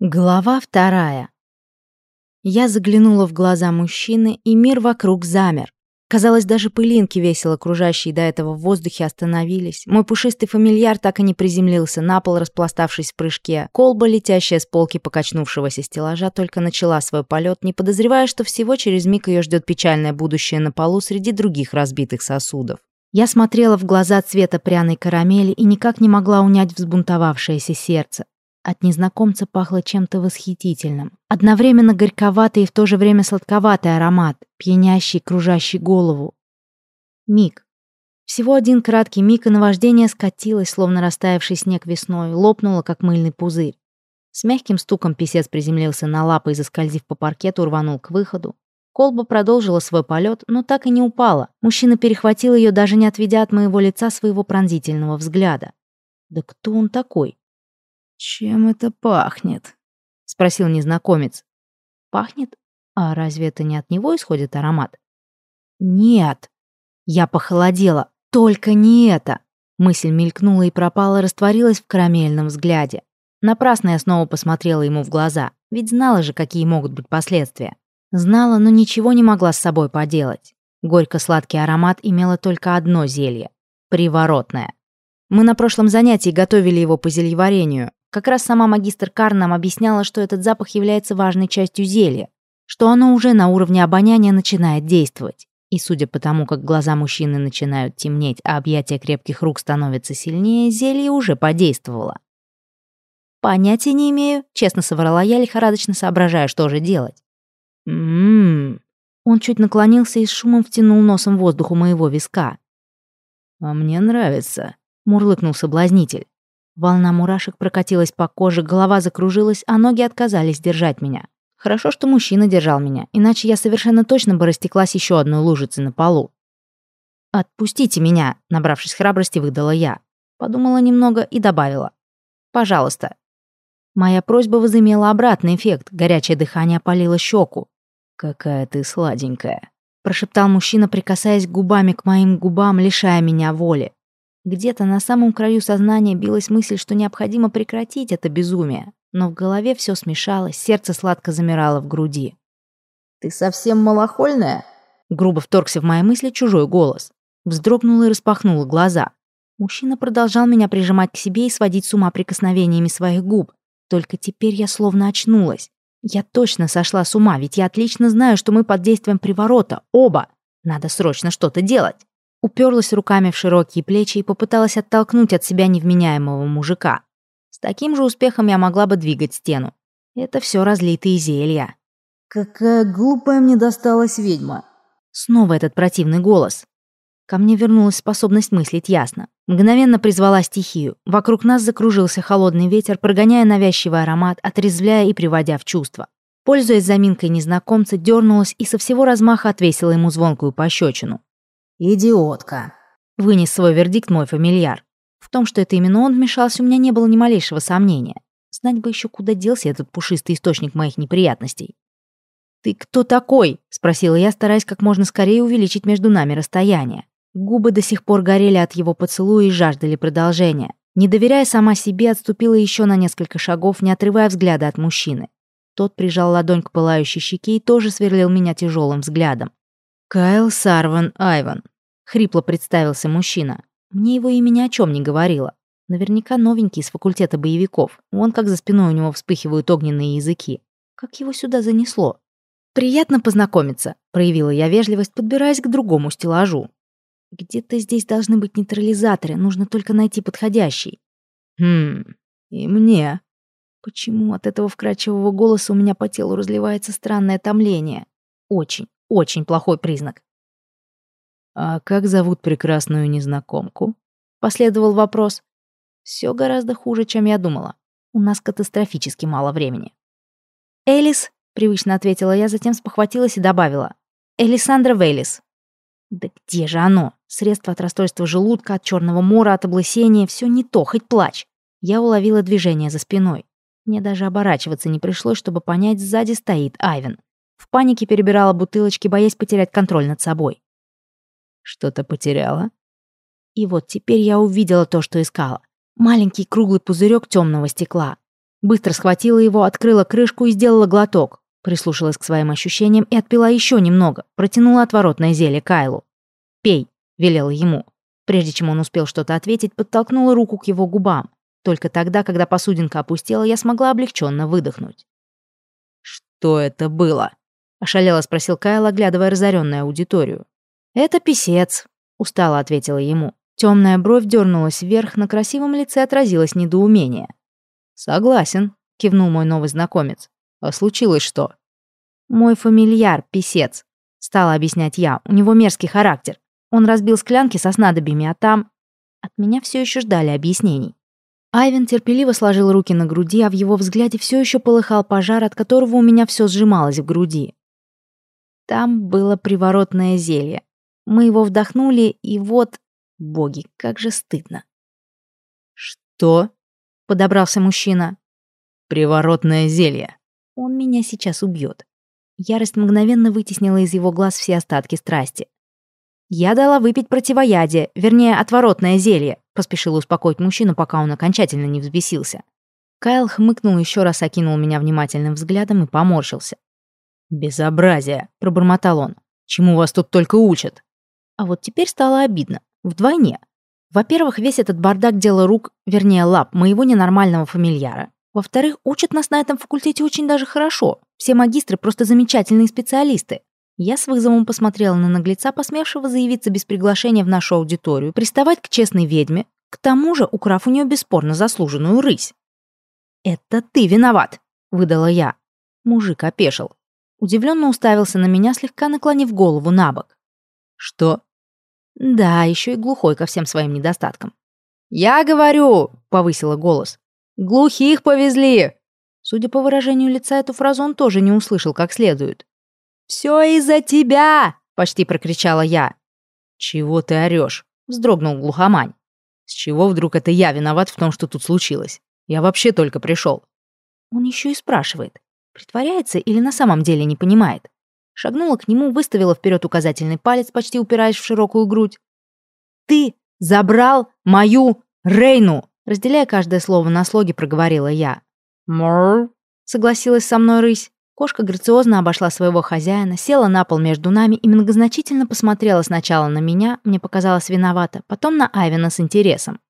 Глава вторая. Я заглянула в глаза мужчины, и мир вокруг замер. Казалось, даже пылинки, весело кружащие до этого в воздухе, остановились. Мой пушистый фамильяр так и не приземлился на пол, распластавшись в прыжке. Колба, летящая с полки покачнувшегося стеллажа, только начала свой полет, не подозревая, что всего через миг ее ждет печальное будущее на полу среди других разбитых сосудов. Я смотрела в глаза цвета пряной карамели и никак не могла унять взбунтовавшееся сердце. От незнакомца пахло чем-то восхитительным. Одновременно горьковатый и в то же время сладковатый аромат, пьянящий, кружащий голову. Миг. Всего один краткий миг, и наваждение скатилось, словно растаявший снег весной, лопнуло, как мыльный пузырь. С мягким стуком писец приземлился на лапы и, заскользив по паркету, рванул к выходу. Колба продолжила свой полет, но так и не упала. Мужчина перехватил ее, даже не отведя от моего лица своего пронзительного взгляда. Да кто он такой? «Чем это пахнет?» — спросил незнакомец. «Пахнет? А разве это не от него исходит аромат?» «Нет!» Я похолодела. «Только не это!» Мысль мелькнула и пропала, растворилась в карамельном взгляде. Напрасно я снова посмотрела ему в глаза, ведь знала же, какие могут быть последствия. Знала, но ничего не могла с собой поделать. Горько-сладкий аромат имело только одно зелье — приворотное. Мы на прошлом занятии готовили его по зельеварению, как раз сама магистр Кар нам объясняла, что этот запах является важной частью зелья, что оно уже на уровне обоняния начинает действовать. И судя по тому, как глаза мужчины начинают темнеть, а объятия крепких рук становятся сильнее, зелье уже подействовало. «Понятия не имею», — честно соврала я, лихорадочно соображая, что же делать. «М-м-м». Он чуть наклонился и с шумом втянул носом воздух у моего виска. «А мне нравится», — мурлыкнул соблазнитель. Волна мурашек прокатилась по коже, голова закружилась, а ноги отказались держать меня. Хорошо, что мужчина держал меня, иначе я совершенно точно бы растеклась еще одной лужицей на полу. «Отпустите меня», — набравшись храбрости, выдала я. Подумала немного и добавила. «Пожалуйста». Моя просьба возымела обратный эффект, горячее дыхание опалило щеку. «Какая ты сладенькая», — прошептал мужчина, прикасаясь губами к моим губам, лишая меня воли. Где-то на самом краю сознания билась мысль, что необходимо прекратить это безумие, но в голове все смешалось, сердце сладко замирало в груди. «Ты совсем малохольная?» Грубо вторгся в мои мысли чужой голос. Вздрогнула и распахнула глаза. Мужчина продолжал меня прижимать к себе и сводить с ума прикосновениями своих губ. Только теперь я словно очнулась. Я точно сошла с ума, ведь я отлично знаю, что мы под действием приворота. Оба. Надо срочно что-то делать. Уперлась руками в широкие плечи и попыталась оттолкнуть от себя невменяемого мужика. С таким же успехом я могла бы двигать стену. Это все разлитые зелья. «Какая глупая мне досталась ведьма!» Снова этот противный голос. Ко мне вернулась способность мыслить ясно. Мгновенно призвала стихию. Вокруг нас закружился холодный ветер, прогоняя навязчивый аромат, отрезвляя и приводя в чувство. Пользуясь заминкой незнакомца, дернулась и со всего размаха отвесила ему звонкую пощечину. «Идиотка!» — вынес свой вердикт мой фамильяр. В том, что это именно он вмешался, у меня не было ни малейшего сомнения. Знать бы еще, куда делся этот пушистый источник моих неприятностей. «Ты кто такой?» — спросила я, стараясь как можно скорее увеличить между нами расстояние. Губы до сих пор горели от его поцелуя и жаждали продолжения. Не доверяя сама себе, отступила еще на несколько шагов, не отрывая взгляда от мужчины. Тот прижал ладонь к пылающей щеке и тоже сверлил меня тяжелым взглядом. «Кайл Сарван Айван», — хрипло представился мужчина. Мне его имя ни о чем не говорило. Наверняка новенький из факультета боевиков. Вон как за спиной у него вспыхивают огненные языки. Как его сюда занесло? «Приятно познакомиться», — проявила я вежливость, подбираясь к другому стеллажу. «Где-то здесь должны быть нейтрализаторы, нужно только найти подходящий». «Хм, и мне». Почему от этого вкрадчивого голоса у меня по телу разливается странное томление? Очень, очень плохой признак. «А как зовут прекрасную незнакомку?» Последовал вопрос. Все гораздо хуже, чем я думала. У нас катастрофически мало времени. «Элис», — привычно ответила я, затем спохватилась и добавила. «Элисандра Вейлис». Да где же оно? Средство от расстройства желудка, от черного мора, от облысения. Все не то, хоть плачь. Я уловила движение за спиной. Мне даже оборачиваться не пришлось, чтобы понять, сзади стоит Айвен. В панике перебирала бутылочки, боясь потерять контроль над собой. Что-то потеряла? И вот теперь я увидела то, что искала. Маленький круглый пузырек темного стекла. Быстро схватила его, открыла крышку и сделала глоток. Прислушалась к своим ощущениям и отпила еще немного. Протянула отворотное зелье Кайлу. «Пей», — велела ему. Прежде чем он успел что-то ответить, подтолкнула руку к его губам. Только тогда, когда посудинка опустела, я смогла облегченно выдохнуть. «Что это было?» — ошалело спросил Кайл, оглядывая разоренную аудиторию. «Это писец», — устало ответила ему. Темная бровь дернулась вверх, на красивом лице отразилось недоумение. «Согласен», — кивнул мой новый знакомец. «А случилось что?» «Мой фамильяр, писец», — стала объяснять я. «У него мерзкий характер. Он разбил склянки со снадобьями, а там...» От меня все еще ждали объяснений. Айвен терпеливо сложил руки на груди, а в его взгляде все еще полыхал пожар, от которого у меня все сжималось в груди. Там было приворотное зелье. Мы его вдохнули, и вот... Боги, как же стыдно. «Что?» — подобрался мужчина. «Приворотное зелье». Он меня сейчас убьет. Ярость мгновенно вытеснила из его глаз все остатки страсти. «Я дала выпить противоядие, вернее, отворотное зелье», поспешила успокоить мужчину, пока он окончательно не взбесился. Кайл хмыкнул еще раз, окинул меня внимательным взглядом и поморщился. «Безобразие!» — пробормотал он. «Чему вас тут только учат?» А вот теперь стало обидно. Вдвойне. Во-первых, весь этот бардак дело рук, вернее, лап моего ненормального фамильяра. Во-вторых, учат нас на этом факультете очень даже хорошо. Все магистры просто замечательные специалисты. Я с вызовом посмотрела на наглеца, посмевшего заявиться без приглашения в нашу аудиторию, приставать к честной ведьме, к тому же украв у нее бесспорно заслуженную рысь. «Это ты виноват!» — выдала я. Мужик опешил. Удивленно уставился на меня, слегка наклонив голову на бок. «Что?» «Да, еще и глухой ко всем своим недостаткам». «Я говорю!» — повысила голос. «Глухих повезли!» Судя по выражению лица, эту фразу он тоже не услышал как следует. «Все из-за тебя!» — почти прокричала я. «Чего ты орешь?» — вздрогнул глухомань. «С чего вдруг это я виноват в том, что тут случилось? Я вообще только пришел». Он еще и спрашивает, притворяется или на самом деле не понимает. Шагнула к нему, выставила вперед указательный палец, почти упираясь в широкую грудь. «Ты забрал мою Рейну!» Разделяя каждое слово на слоге, проговорила я. «Мор?» — согласилась со мной рысь. Кошка грациозно обошла своего хозяина, села на пол между нами и многозначительно посмотрела сначала на меня, мне показалось виновата, потом на Айвена с интересом.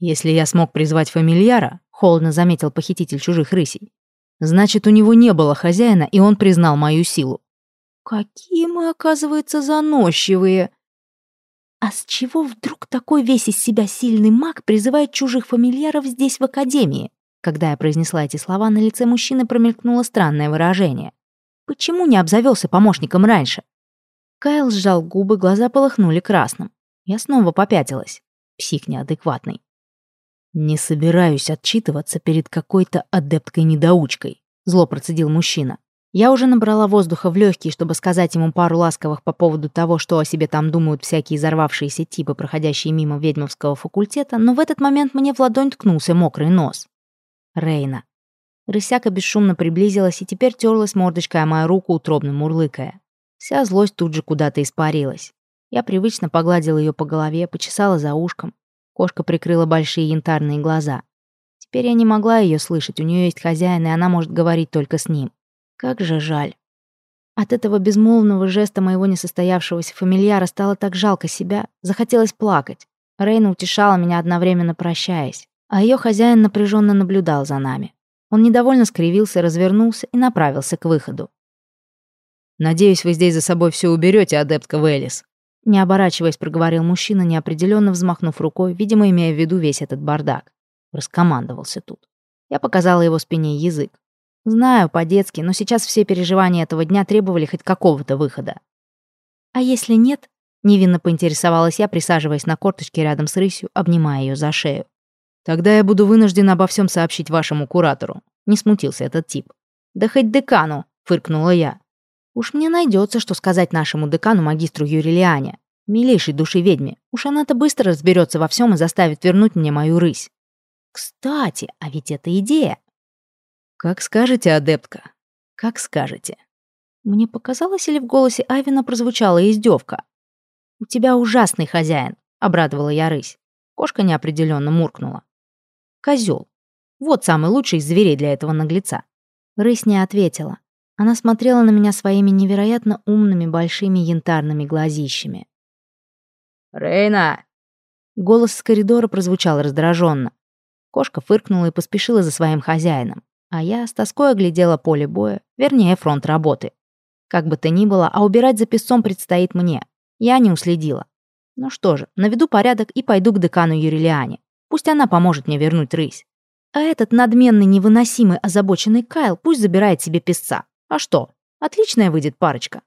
«Если я смог призвать фамильяра», — холодно заметил похититель чужих рысей, «значит, у него не было хозяина, и он признал мою силу». «Какие мы, оказывается, заносчивые!» «А с чего вдруг такой весь из себя сильный маг призывает чужих фамильяров здесь, в Академии?» Когда я произнесла эти слова, на лице мужчины промелькнуло странное выражение. Почему не обзавелся помощником раньше? Кайл сжал губы, глаза полыхнули красным. Я снова попятилась. Псих неадекватный. «Не собираюсь отчитываться перед какой-то адепткой-недоучкой», зло процедил мужчина. Я уже набрала воздуха в легкие, чтобы сказать ему пару ласковых по поводу того, что о себе там думают всякие взорвавшиеся типы, проходящие мимо ведьмовского факультета, но в этот момент мне в ладонь ткнулся мокрый нос. Рейна. Рысяка бесшумно приблизилась и теперь терлась мордочкой о мою руку, утробно мурлыкая. Вся злость тут же куда-то испарилась. Я привычно погладила ее по голове, почесала за ушком. Кошка прикрыла большие янтарные глаза. Теперь я не могла ее слышать, у нее есть хозяин, и она может говорить только с ним. Как же жаль. От этого безмолвного жеста моего несостоявшегося фамильяра стало так жалко себя, захотелось плакать. Рейна утешала меня одновременно прощаясь а ее хозяин напряженно наблюдал за нами. Он недовольно скривился, развернулся и направился к выходу. «Надеюсь, вы здесь за собой все уберете, адептка Вэллис», не оборачиваясь, проговорил мужчина, неопределенно взмахнув рукой, видимо, имея в виду весь этот бардак. Раскомандовался тут. Я показала его спине язык. Знаю, по-детски, но сейчас все переживания этого дня требовали хоть какого-то выхода. А если нет? Невинно поинтересовалась я, присаживаясь на корточке рядом с рысью, обнимая ее за шею. Тогда я буду вынужден обо всем сообщить вашему куратору. Не смутился этот тип. Да хоть декану, фыркнула я. Уж мне найдется, что сказать нашему декану магистру Юрилиане, милейшей души ведьме. Уж она-то быстро разберется во всем и заставит вернуть мне мою рысь. Кстати, а ведь это идея. Как скажете, адептка. Как скажете. Мне показалось, или в голосе Айвина прозвучала издевка. «У тебя ужасный хозяин», — обрадовала я рысь. Кошка неопределенно муркнула. Козел. Вот самый лучший из зверей для этого наглеца. Рысь не ответила. Она смотрела на меня своими невероятно умными большими янтарными глазищами. «Рейна!» Голос с коридора прозвучал раздраженно. Кошка фыркнула и поспешила за своим хозяином, а я с тоской оглядела поле боя, вернее, фронт работы. Как бы то ни было, а убирать за песцом предстоит мне. Я не уследила. Ну что же, наведу порядок и пойду к декану Юрилиане. Пусть она поможет мне вернуть рысь. А этот надменный, невыносимый, озабоченный Кайл пусть забирает себе песца. А что? Отличная выйдет парочка.